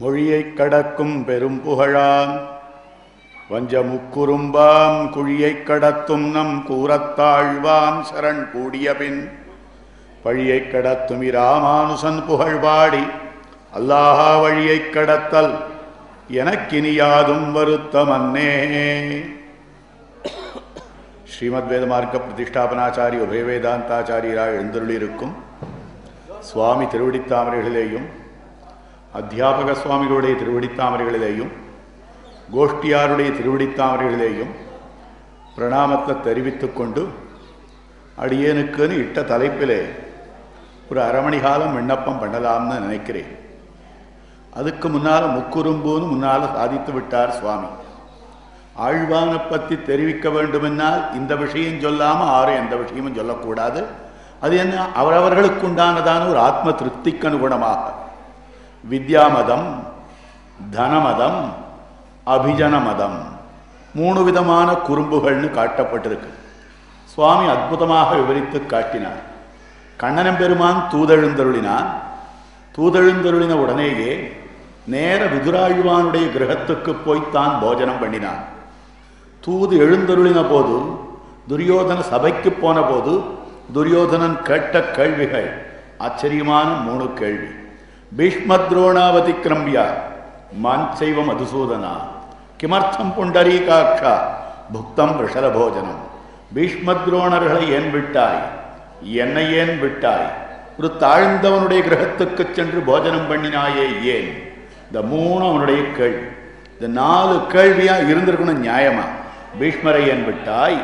மொழியைக் கடக்கும் பெரும் புகழான் வஞ்சமுக்குறும்பாம் குழியைக் கடத்தும் நம் கூறத்தாழ்வாம் சரண் கூடியபின் பழியைக் கடத்தும் இராமானுசன் புகழ்பாடி அல்லாஹா வழியைக் கடத்தல் எனக்கினியாதும் வருத்தமன்னே. ஸ்ரீமத் வேதமார்க்க பிரதிஷ்டாபனாச்சாரி உபயவேதாந்தாச்சாரியராக எழுந்தருளியிருக்கும் சுவாமி திருவடித்தாமரைகளிலேயும் அத்தியாபக சுவாமிகளுடைய திருவடித்தாமரைகளிலேயும் கோஷ்டியாருடைய திருவடித்தாமரைகளிலேயும் பிரணாமத்தை தெரிவித்துக் கொண்டு அடியேனுக்குன்னு இட்ட தலைப்பிலே ஒரு அரை மணி காலம் விண்ணப்பம் பண்ணலாம்னு நினைக்கிறேன். அதுக்கு முன்னால் முக்குறும்புன்னு முன்னால் சாதித்து விட்டார் சுவாமி. ஆழ்வானை பற்றி தெரிவிக்க வேண்டுமென்னால் இந்த விஷயம் சொல்லாமல் ஆறு எந்த விஷயமும் சொல்லக்கூடாது. அது என்ன? அவரவர்களுக்குண்டானதான ஒரு ஆத்ம திருப்திக்கு அனுகுணமாக. வித்யாமதம் தனமதம் அபிஜன மதம் மூணு விதமான குறும்புகள்னு காட்டப்பட்டிருக்கு. சுவாமி அற்புதமாக விவரித்து காட்டினார். கண்ணனம் பெருமான் தூதெழுந்தருளினான் தூதெழுந்தருளின உடனேயே நேர விதுராழ்வானுடைய கிரகத்துக்கு போய்த்தான் போஜனம் பண்ணினான். தூது எழுந்தருளின போது துரியோதன சபைக்கு போன போது துரியோதனன் கேட்ட கேள்விகள் ஆச்சரியமான மூணு கேள்வி. பீஷ்மத்ரோணாவதி கிரம்பியா மாஞ்சைவ மதுசூதனா கிமர்த்தம் புண்டரீகாட்சா. புக்தம் ரிஷல பீஷ்மத்ரோணர்களை ஏன் விட்டாய்? என்னை ஏன் விட்டாய்? ஒரு தாழ்ந்தவனுடைய கிரகத்துக்கு சென்று போஜனம் பண்ணினாயே ஏன்? இந்த மூணு அவனுடைய கேள்வி. இந்த நாலு கேள்வியா இருந்திருக்கணும் நியாயமா? பீஷ்மரை ஏன் விட்டாய்?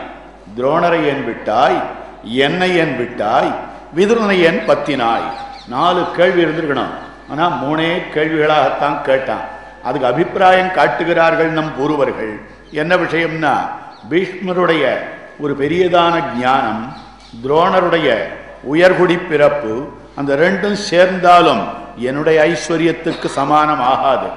துரோணரை ஏன் விட்டாய்? என்னை ஏன் விட்டாய்? விதுரனை ஏன் பத்தினாய்? நாலு கேள்வி இருந்திருக்கணும். ஆனால் மூணே கேள்விகளாகத்தான் கேட்டான். அதுக்கு அபிப்பிராயம் காட்டுகிறார்கள் நம் பூர்வர்கள். என்ன விஷயம்னா பீஷ்மருடைய ஒரு பெரியதான ஞானம் துரோணருடைய உயர்குடி பிறப்பு அந்த ரெண்டும் சேர்ந்தாலும் என்னுடைய ஐஸ்வர்யத்துக்கு சமானம் ஆகாது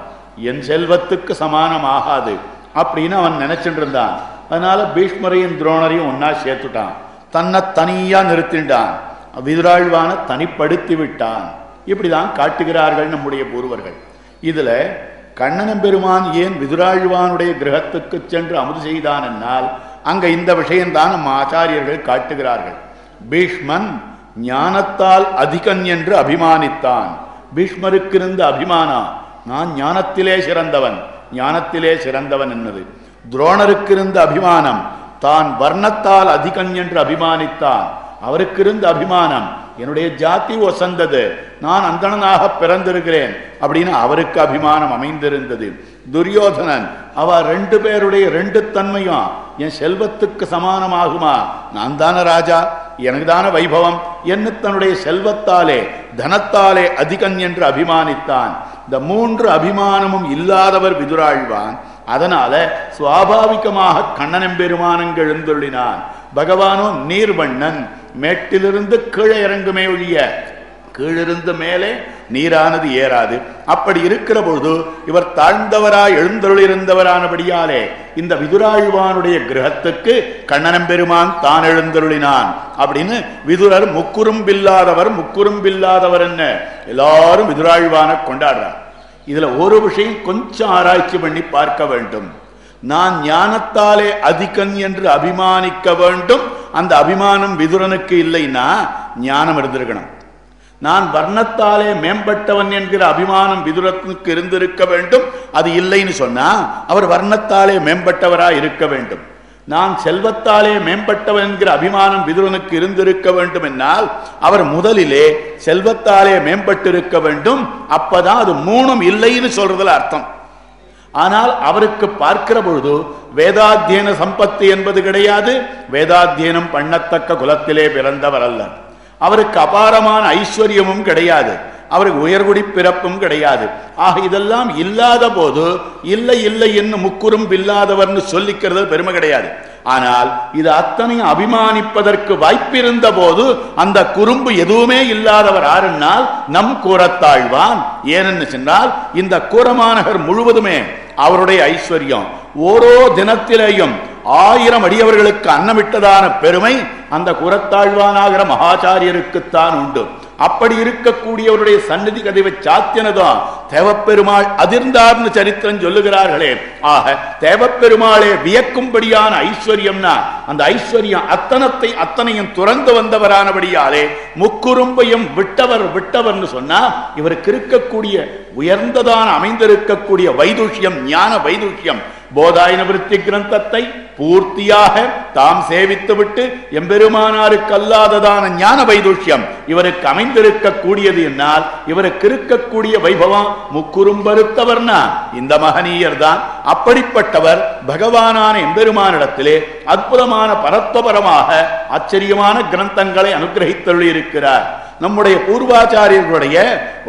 என் செல்வத்துக்கு சமானம் ஆகாது அப்படின்னு அவன் நினைச்சிட்டு இருந்தான் அதனால பீஷ்மரையும் துரோணரையும் ஒன்னா சேர்த்துட்டான். தன்னை தனியா நிறுத்திட்டான். விதிராழ்வான தனிப்படுத்தி விட்டான். இப்படிதான் காட்டுகிறார்கள் நம்முடைய பூர்வர்கள். இதுல கண்ணனம் பெருமான் ஏன் விதுராழ்வானுடைய கிரகத்துக்கு சென்று அமுது செய்தான் என்னால் அங்க இந்த விஷயம்தான் நம்ம ஆச்சாரியர்கள் காட்டுகிறார்கள். பீஷ்மன் ஞானத்தால் அதிகன் என்று அபிமானித்தான். பீஷ்மருக்கு இருந்த அபிமானம் நான் ஞானத்திலே சிறந்தவன் ஞானத்திலே சிறந்தவன் என்னது? துரோணருக்கு இருந்த அபிமானம் தான் வர்ணத்தால் அதிகன் என்று அபிமானித்தான். அவருக்கு இருந்த அபிமானம் என்னுடைய ஜாதி ஒசந்தது. நான் அந்தணனாக பிறந்திருக்கிறேன் அப்படின்னு அவருக்கு அபிமானம் அமைந்திருந்தது. துரியோதனன் அவ ரெண்டு பேருடைய ரெண்டு தன்மையும் என் செல்வத்துக்கு சமானமாகுமா? நான் தானே ராஜா எனக்கு தானே வைபவம். என்ன தன்னுடைய செல்வத்தாலே தனத்தாலே அதிகன் என்று அபிமானித்தான். இந்த மூன்று அபிமானமும் இல்லாதவர் விதுராழ்வான். அதனால சுவாபாவிகமாக கண்ணனம்பெருமானங்கள் எழுந்துள்ளினான் பகவானோ நீர்வண்ணன் மேட்டிலிருந்து கீழே இறங்குமே ஒழிய கீழிருந்து மேலே நீரானது ஏறாது. அப்படி இருக்கிற பொழுது இவர் தாழ்ந்தவராய் எழுந்தருளிருந்தவரானபடியாலே இந்த விதுராழ்வானுடைய கிரகத்துக்கு கண்ணனம் பெருமான் தான் எழுந்தருளினான் அப்படின்னு விதுரர் முக்குறும்பில்லாதவர் முக்குறும்பில்லாதவர் என்ன? எல்லாரும் விதுராழ்வான கொண்டாடுறார். இதுல ஒரு விஷயம் கொஞ்சம் ஆராய்ச்சி பண்ணி பார்க்க வேண்டும். நான் ஞானத்தாலே அதிகன் என்று அபிமானிக்க வேண்டும். அந்த அபிமானம் விதுரனுக்கு இல்லைன்னா ஞானம் இருந்திருக்கணும். நான் வர்ணத்தாலே மேம்பட்டவன் என்கிற அபிமானம் விதுரனுக்கு இருந்திருக்க வேண்டும். அது இல்லைன்னு சொன்னா அவர் வர்ணத்தாலே மேம்பட்டவரா இருக்க வேண்டும். நான் செல்வத்தாலே மேம்பட்டவன் என்கிற அபிமானம் விதுரனுக்கு இருந்திருக்க வேண்டும் என்னால் அவர் முதலிலே செல்வத்தாலே மேம்பட்டிருக்க வேண்டும். அப்பதான் அது மூணும் இல்லைன்னு சொல்றதுல அர்த்தம். ஆனால் அவருக்கு பார்க்கிற பொழுது வேதாத்தியன சம்பத்து என்பது கிடையாது வேதாத்தியனம் பண்ணத்தக்க குலத்திலே பிறந்தவர் அல்ல அவருக்கு அபாரமான ஐஸ்வர்யமும் கிடையாது அவருக்கு உயர்குடி பிறப்பும் கிடையாது. ஆக இதெல்லாம் இல்லாத போது இல்லை இல்லை என்று முக்குறும் இல்லாதவர்னு சொல்லிக்கிறது பெருமை கிடையாது. ஆனால் இது அத்தனையும் அபிமானிப்பதற்கு வாய்ப்பிருந்த போது அந்த குறும்பு எதுவுமே இல்லாதவர் ஆறுனால் நம் கூறத்தாழ்வான். ஏனென்னு சொன்னால் இந்த கூரமாநகர் முழுவதுமே அவருடைய ஐஸ்வர்யம். ஓரோ தினத்திலேயும் ஆயிரம் அடியவர்களுக்கு அன்னமிட்டதான பெருமை அந்த குரத்தாழ்வானாகிற மகாச்சாரியருக்குத்தான் உண்டு. அப்படி இருக்கக்கூடியவருடைய சந்நிதி கதவை சாத்தியனதான் தேவப்பெருமாள் அதிர்ந்தார்னு சரித்திரம் சொல்லுகிறார்களே. ஆக தேவப்பெருமாளே வியக்கும்படியான ஐஸ்வர்யம்னா அந்த ஐஸ்வர்யம் அத்தனத்தை அத்தனையும் துறந்து வந்தவரானபடியாலே முக்குறும்பையும் விட்டவர் விட்டவர்னு சொன்னா இவருக்கு இருக்கக்கூடிய உயர்ந்ததான அமைந்திருக்கக்கூடிய வைதுஷ்யம் ஞான வைதுஷ்யம். போதாயன விருத்தி கிரந்தத்தை பூர்த்தியாக தாம் சேவித்துவிட்டு எம்பெருமானாருக்கு அல்லாததான ஞான வைதுஷ்யம் இவருக்கு அமைந்திருக்க கூடியது என்னால் இவருக்கு இருக்கக்கூடிய வைபவம் முக்குறும்பருத்தவர்னா இந்த மகனீயர் தான் அப்படிப்பட்டவர் பகவானான எம்பெருமானிடத்திலே அற்புதமான பரத்வபரமாக ஆச்சரியமான கிரந்தங்களை அனுகிரகித்தள்ளி இருக்கிறார் நம்முடைய பூர்வாச்சாரியர்களுடைய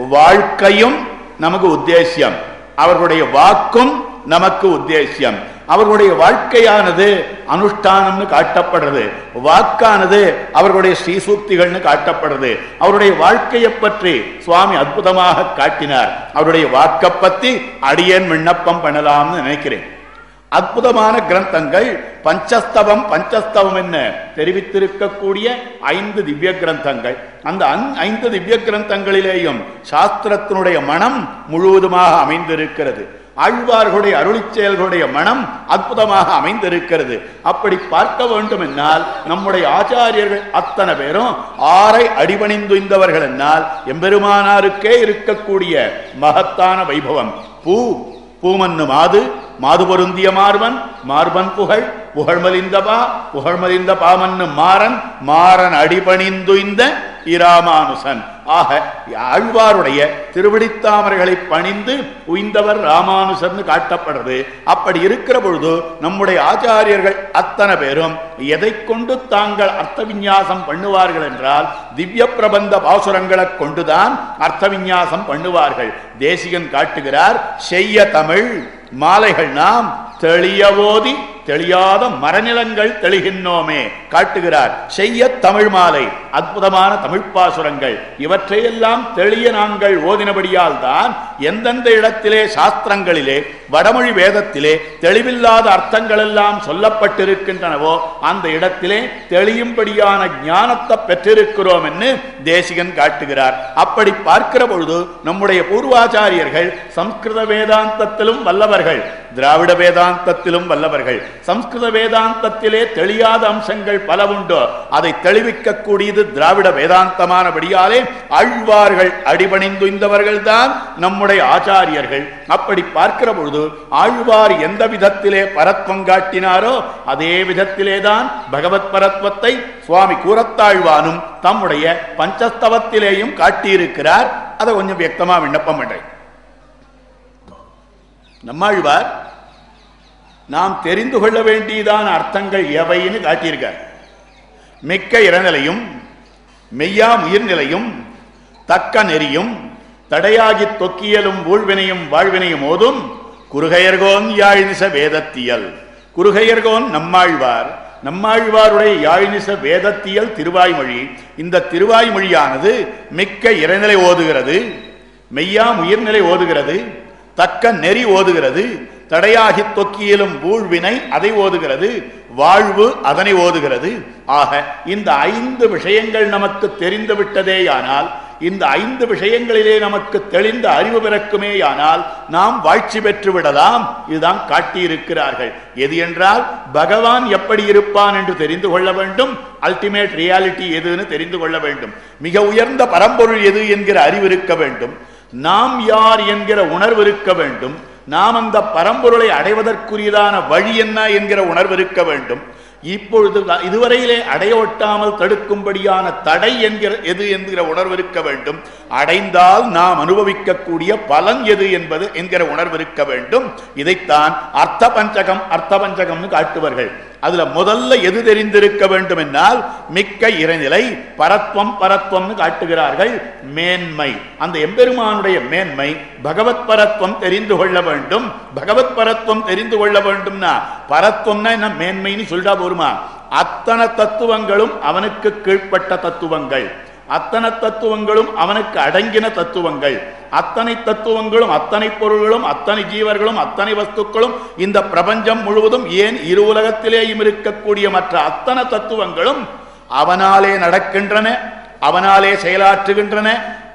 வாழ்க்கையும் நமக்கு உத்தேசியம். அவர்களுடைய வாக்கும் நமக்கு உத்தேசியம். அவர்களுடைய வாழ்க்கையானது அனுஷ்டானம்னு காட்டப்படுறது. வாக்கானது அவர்களுடைய ஸ்ரீசூக்திகள்னு காட்டப்படுறது. அவருடைய வாழ்க்கையை பற்றி சுவாமி அற்புதமாக காட்டினார். அவருடைய வாக்கை பத்தி அடியேன் விண்ணப்பம் பண்ணலாம்னு நினைக்கிறேன். அற்புதமான கிரந்தங்கள். பஞ்சஸ்தவம் பஞ்சஸ்தவம் என்ன? தெரிவித்திருக்கக்கூடிய ஐந்து திவ்ய கிரந்தங்கள். அந்த அந்- ஐந்து திவ்ய கிரந்தங்களிலேயும் சாஸ்திரத்தினுடைய மனம் முழுவதுமாக அமைந்திருக்கிறது. ஆழ்வார்களுடைய அருளி செயல்களுடைய மனம் அற்புதமாக அமைந்திருக்கிறது. அப்படி பார்க்க வேண்டும் என்னால் நம்முடைய ஆச்சாரியர்கள் அத்தனை பேரும் ஆரை அடிபணிந்துய்ந்தவர்கள் என்னால் எம்பெருமானாருக்கே இருக்கக்கூடிய மகத்தான வைபவம். பூ பூமன்னு மாது மாது பொருந்திய மார்பன் மார்பன் புகழ் புகழ்மலிந்தபா புகழ்மலிந்த பாமன்னு மாறன் மாறன் அடிபணிந்துய்ந்த இராமானுசன். ஆக ஆழ்வாருடைய திருவிடித்தாமரைகளை பணிந்து உய்ந்தவர் ராமானுசர்னு காட்டப்படுறது. அப்படி இருக்கிற பொழுது நம்முடைய ஆச்சாரியர்கள் அத்தனை பேரும் எதை கொண்டு தாங்கள் அர்த்த விநியாசம் பண்ணுவார்கள் என்றால் திவ்ய பிரபந்த பாசுரங்களை கொண்டுதான் அர்த்த விநியாசம் பண்ணுவார்கள். தேசிகன் காட்டுகிறார் செய்ய தமிழ். மாலைகள் நாம் தெளிய ஓதி தெளியாத மரநிலங்கள் தெளிகின்றோமே காட்டுகிறார். செய்ய தமிழ் மாலை அற்புதமான தமிழ் பாசுரங்கள் இவற்றையெல்லாம் தெளிய நாங்கள் ஓதினபடியால் தான் எந்தெந்த இடத்திலே சாஸ்திரங்களிலே வடமொழி வேதத்திலே தெளிவில்லாத அர்த்தங்கள் எல்லாம் சொல்லப்பட்டிருக்கின்றனவோ அந்த இடத்திலே தெளியும்படியான ஞானத்தை பெற்றிருக்கிறோம் என்று தேசிகன் காட்டுகிறார். அப்படி பார்க்கிற பொழுது நம்முடைய பூர்வாச்சாரியர்கள் சம்ஸ்கிருத வேதாந்தத்திலும் வல்லவர்கள் திராவிட வேதாந்தத்திலும் வல்லவர்கள். சம்ஸ்கிருத வேதாந்தத்திலே தெளியாத அம்சங்கள் பல உண்டு. அதை தெளிவிக்க கூடியது திராவிட வேதாந்தமானபடியாலே ஆழ்வார்கள் அடிபணிந்துய்ந்தவர்கள் தான் நம்முடைய ஆச்சாரியர்கள். அப்படி பார்க்கிற பொழுது ஆழ்வார் எந்த விதத்திலே பரத்வம் காட்டினாரோ அதே விதத்திலே தான் பகவத் பரத்வத்தை சுவாமி கூறத்தாழ்வானும் தம்முடைய பஞ்சஸ்தவத்திலேயும் காட்டியிருக்கிறார். அதை கொஞ்சம் வியக்தமா விண்ணப்பம் பண்றேன். நம்மாழ்வார் நாம் தெரிந்து கொள்ள வேண்டியதான அர்த்தங்கள் எவைன்னு காட்டியிருக்கார். மிக்க இறநிலையும் மெய்யா உயிர்நிலையும் தக்க நெறியும் தடையாகி தொக்கியலும் ஊழ்வினையும் வாழ்வினையும் ஓதும் குறுகையர்கோன் யாழினிச வேதத்தியல். குறுகையர்கோன் நம்மாழ்வார் நம்மாழ்வாருடைய யாழினிச வேதத்தியல் திருவாய்மொழி. இந்த திருவாய்மொழியானது மிக்க இறைநிலை ஓதுகிறது மெய்யாம் உயிர்நிலை ஓதுகிறது தக்க நெறி ஓதுகிறது. தடையாகி தொக்கியிலும் ஊழ்வினை அதை ஓதுகிறது. வாழ்வு அதனை ஓதுகிறது. ஆக இந்த ஐந்து விஷயங்கள் நமக்கு தெரிந்து விட்டதேயானால் இந்த ஐந்து விஷயங்களிலே நமக்கு தெளிந்த அறிவு பிறக்குமேயானால் நாம் வாழ்ச்சி பெற்று விடலாம். இதுதான் காட்டியிருக்கிறார்கள். எது என்றால் பகவான் எப்படி இருப்பான் என்று தெரிந்து கொள்ள வேண்டும். அல்டிமேட் ரியாலிட்டி எதுன்னு தெரிந்து கொள்ள வேண்டும். மிக உயர்ந்த பரம்பொருள் எது என்கிற அறிவு இருக்க வேண்டும். நாம் யார் என்கிற உணர்வு இருக்க வேண்டும். நாம் அந்த பரம்பொருளை அடைவதற்குரியதான வழி என்ன என்கிற உணர்வு இருக்க வேண்டும். இப்பொழுது இதுவரையிலே அடைய ஒட்டாமல் தடுக்கும்படியான தடை என்கிற எது என்கிற உணர்வு இருக்க வேண்டும். அடைந்தால் நாம் அனுபவிக்கக்கூடிய பலன் எது என்பது என்கிற உணர்வு இருக்க வேண்டும். இதைத்தான் அர்த்த பஞ்சகம் அர்த்த பஞ்சகம்னு காட்டுவார்கள். அதுல முதல்ல எது தெரிந்திருக்க வேண்டும் என்றால் மிக்க இறைநிலை பரத்வம் பரத்வம்னு காட்டுகிறார்கள் மேன்மை. அந்த எம்பெருமானுடைய மேன்மை பகவத் பரத்வம் தெரிந்து கொள்ள வேண்டும். பகவத் பரத்வம் தெரிந்து கொள்ள வேண்டும்னா பரத்வம்னா என்ன? மேன்மைன்னு சொல்லிட்டா போருமா? அத்தனை தத்துவங்களும் அவனுக்கு கீழ்ப்பட்ட தத்துவங்கள். அத்தனை தத்துவங்களும் அவனுக்கு அடங்கின தத்துவங்கள். அத்தனை தத்துவங்களும் அத்தனை பொருள்களும் அத்தனை ஜீவர்களும் அத்தனை வஸ்துக்களும் இந்த பிரபஞ்சம் முழுவதும் ஏன் இரு உலகத்திலேயும் இருக்கக்கூடிய மற்ற அத்தனை தத்துவங்களும் அவனாலே நடக்கின்றன? அவனாலே செயலாற்றுகின்றன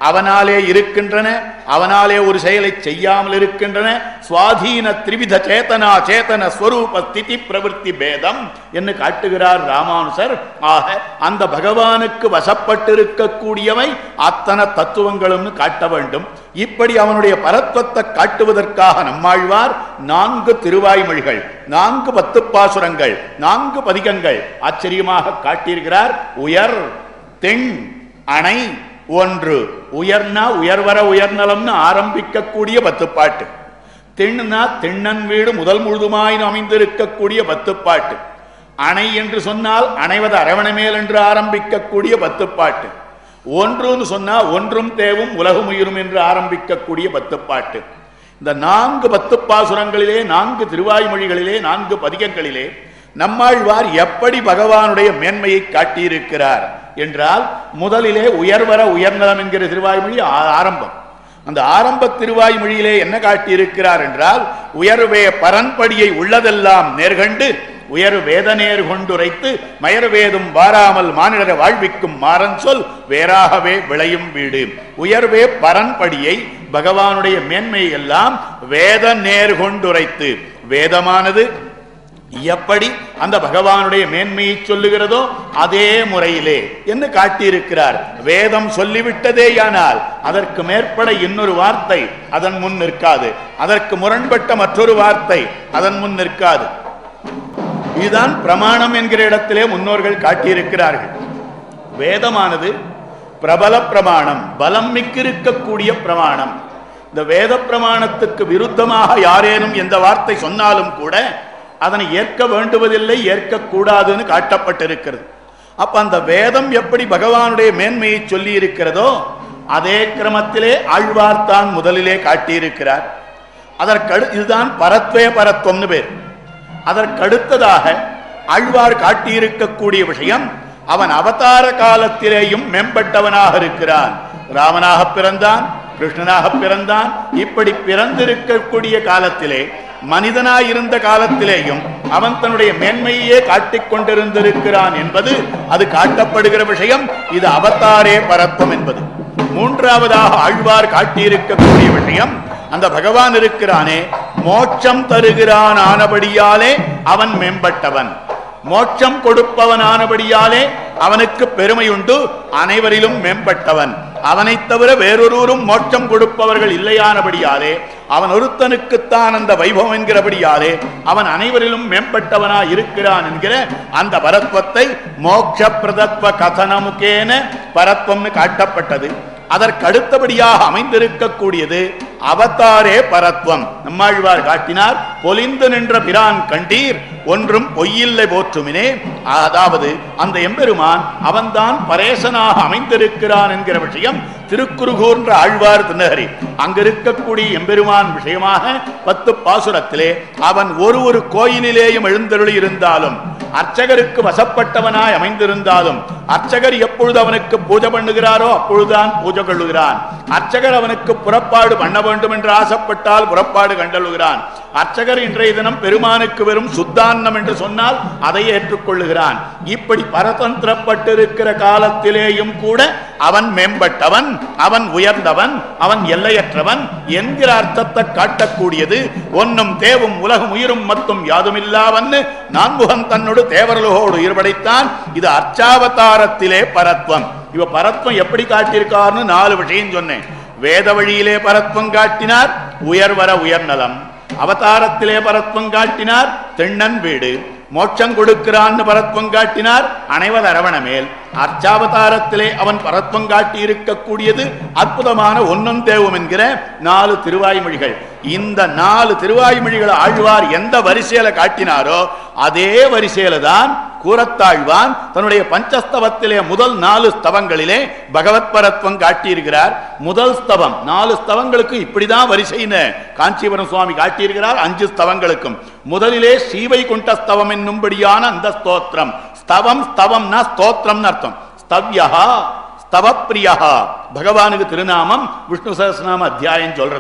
அவனாலே இருக்கின்றன அவனாலே ஒரு செயலை செய்யாமல் இருக்கின்றன. சுவாதீன திரிவித சேதனா சேதன ஸ்வரூப ஸ்திதி பிரவൃத்தி பேதம் என்று காட்டுகிறார் ராமானுசர் ஆக அந்த பகவானுக்கு வசப்பட்டிருக்கக்கூடியவை அத்தனை தத்துவங்களும் காட்ட வேண்டும். இப்படி அவனுடைய பரத்வத்தை காட்டுவதற்காக நம்மாழ்வார் நான்கு திருவாய்மொழிகள் நான்கு பத்து பாசுரங்கள் நான்கு பதிகங்கள் ஆச்சரியமாக காட்டியிருக்கிறார். உயர் தென் அணை ஒன்று. உயர்னா உயர்வர உயர்நலம்னு ஆரம்பிக்கக்கூடிய பத்து பாட்டு தென்னா வீடு முதல் முழுதுமாய் அமைந்திருக்கக்கூடிய பத்து பாட்டு அணை என்று சொன்னால் அணைவது அரவணமேல் என்று ஆரம்பிக்கக்கூடிய பத்து பாட்டு ஒன்றுன்னு சொன்னா ஒன்றும் தேவும் உலகம் உயிரும் என்று ஆரம்பிக்கக்கூடிய பத்து பாட்டு இந்த நான்கு பத்து பாசுரங்களிலே நான்கு திருவாய்மொழிகளிலே நான்கு பதிகங்களிலே நம்மாழ்வார் எப்படி பகவானுடைய மேன்மையை காட்டியிருக்கிறார்? என்றால் முதலிலே உயர்வர உயர்நலம் என்கிற திருவாய்மொழி ஆரம்பம். அந்த ஆரம்ப திருவாய்மொழியிலே என்ன காட்டியிருக்கிறார் என்றால் உயர்வே பரன்படியை உள்ளதெல்லாம் நேர்கண்டு உயர் வேதநேர் கொண்டுரைத்து மயர்வேதும் வாராமல் மானிடர வாழ்விக்கும் மாறன் சொல் வேறாகவே விளையும் வீடு. உயர்வே பரன்படியை பகவானுடைய மேன்மையை எல்லாம் வேத நேர் கொண்டுரைத்து வேதமானது எப்படி அந்த பகவானுடைய மேன்மையை சொல்லுகிறதோ அதே முறையிலே. என்று காட்டியிருக்கிறார். வேதம் சொல்லிவிட்டதேயானால் அதற்கு மேற்பட இன்னொரு வார்த்தை அதன் முன் நிற்காது. அதற்கு முரண்பட்ட மற்றொரு வார்த்தை அதன் முன் நிற்காது. இதுதான் பிரமாணம் என்கிற இடத்திலே முன்னோர்கள் காட்டியிருக்கிறார்கள். வேதமானது பிரபல பிரமாணம் பலம் மிக்கிருக்கக்கூடிய பிரமாணம். இந்த வேத பிரமாணத்துக்கு விருத்தமாக யாரேனும் எந்த வார்த்தை சொன்னாலும் கூட அதனை ஏற்க வேண்டுவதில்லை ஏற்கக்கூடாதுன்னு காட்டப்பட்டிருக்கிறது. அப்ப அந்த வேதம் எப்படி பகவானுடைய மேன்மையை சொல்லி இருக்கிறதோ அதே கிரமத்திலே ஆழ்வார் தான் முதலிலே காட்டியிருக்கிறார். அதற்கடு இதுதான் பரத்வே பரத்வம்னு பேர். அதற்கடுத்ததாக ஆழ்வார் காட்டியிருக்கக்கூடிய விஷயம் அவன் அவதார காலத்திலேயும் மேம்பட்டவனாக இருக்கிறான். ராமனாக பிறந்தான் கிருஷ்ணனாக பிறந்தான் இப்படி பிறந்திருக்கக்கூடிய காலத்திலே மனிதனாயிருந்த காலத்திலேயும் அவன் தன்னுடைய மேன்மையே காட்டிக் கொண்டிருந்திருக்கிறான் என்பது அது காட்டப்படுகிற விஷயம். இது அவதாரே பரத்வம் என்பது. மூன்றாவதாக ஆழ்வார் காட்டியிருக்கக்கூடிய விஷயம் அந்த பகவான் இருக்கிறானே மோட்சம் தருகிறான் ஆனபடியாலே அவன் மேம்பட்டவன். மோட்சம் கொடுப்பவன் ஆனபடியாலே அவனுக்கு பெருமை உண்டு அனைவரிலும் மேம்பட்டவன். அவனைத் தவிர வேறொருவரும் மோட்சம் கொடுப்பவர்கள் இல்லையானபடியாலே அவன் ஒருத்தனுக்குத்தான் அந்த வைபவம் என்கிறபடியாலே அவன் அனைவரிலும் மேம்பட்டவனா இருக்கிறான் என்கிற அந்த பரத்வத்தை மோட்ச பிரதத்வ கதனமுகேன பரத்வம்னு காட்டப்பட்டது. அதற்கு அடுத்தபடியாக அமைந்திருக்கக்கூடியது அவதாரே பரத்வம். நம்மாழ்வார் காட்டினார் பொலிந்து நின்ற பிரான் கண்டீர் ஒன்றும் பொய்யில்லை போற்றுமினே. அதாவது அந்த எம்பெருமான் அவன்தான் பரேசனாக அமைந்திருக்கிறான் என்கிற விஷயம் திருக்குறுகூர்ன்ற ஆழ்வார் திருநகரி அங்கிருக்கக்கூடிய எம்பெருமான் விஷயமாக பத்து பாசுரத்திலே அவன் ஒரு ஒரு கோயிலிலேயும் எழுந்தருளி இருந்தாலும் அர்ச்சகருக்கு வசப்பட்டவனாய் அமைந்திருந்தாலும் அர்ச்சகர் எப்பொழுது அவனுக்கு பூஜை பண்ணுகிறாரோ அப்பொழுதுதான் பூஜை கொள்ளுகிறான் அர்ச்சகர் அவனுக்கு புறப்பாடு பண்ண வேண்டும் என்று ஆசைப்பட்டால் புறப்பாடு கண்டழுகிறான். அர்ச்சகர் இன்றைய தினம் பெருமானுக்கு வெறும் சுத்தான்னம் என்று சொன்னால் அதை ஏற்றுக்கொள்ளுகிறான். இப்படி பரதந்திரப்பட்டிருக்கிற காலத்திலேயும் கூட அவன் மேம்பட்டவன் அவன் உயர்ந்தவன் அவன் எல்லையற்றவன் என்கிற அர்த்தத்தை காட்டக்கூடியது. ஒன்னும் தேவும் உலகம் உயிரும் மத்தும் யாதுமில்லாவன்னு நான்முகன் தன்னோடு தேவரலுகோடு உயிர்படைத்தான் இது அர்ச்சாவதாரத்திலே பரத்வம். இவ பரத்வம் எப்படி காட்டியிருக்காருன்னு நாலு விஷயம் சொன்னேன். வேத வழியிலே பரத்வம் காட்டினார் உயர்வர உயர்நலம். அவதாரத்திலே பரத்வம் காட்டினார். தென்னன் வீடு. மோட்சம் கொடுக்கிறான்னு பரத்வம் காட்டினார். அனைவர் அரவணமேல் அர்ச்சாவதாரத்திலே அவன் பரத்வம் காட்டி இருக்கக்கூடியது அற்புதமான ஒன்னும் தேவும் என்கிற நாலு திருவாய்மொழிகள். இந்த நாலு திருவாய்மொழிகளை ஆழ்வார் எந்த வரிசையில காட்டினாரோ அதே வரிசையில தான் கூறத்தாழ்வான் தன்னுடைய பஞ்சஸ்தவத்திலே முதல் நாலு ஸ்தவங்களிலே பகவத் பரத்வம் காட்டியிருக்கிறார். முதல் ஸ்தவம் நாலு ஸ்தவங்களுக்கு இப்படிதான் வரிசைன்னு காஞ்சிபுரம் சுவாமி காட்டியிருக்கிறார் அஞ்சு ஸ்தவங்களுக்கும். முதலிலே ஸ்ரீவைகுண்ட ஸ்தவம் என்னும்படியான அந்த ஸ்தோத்திரம். ஸ்தவம் ஸ்தவம்னா ஸ்தோத்திரம்னு அர்த்தம். ஸ்தவ்யா ஸ்தவப்பிரியா பகவானுக்கு திருநாமம் விஷ்ணு சகஸ்ரநாம அத்தியாயம் சொல்றது.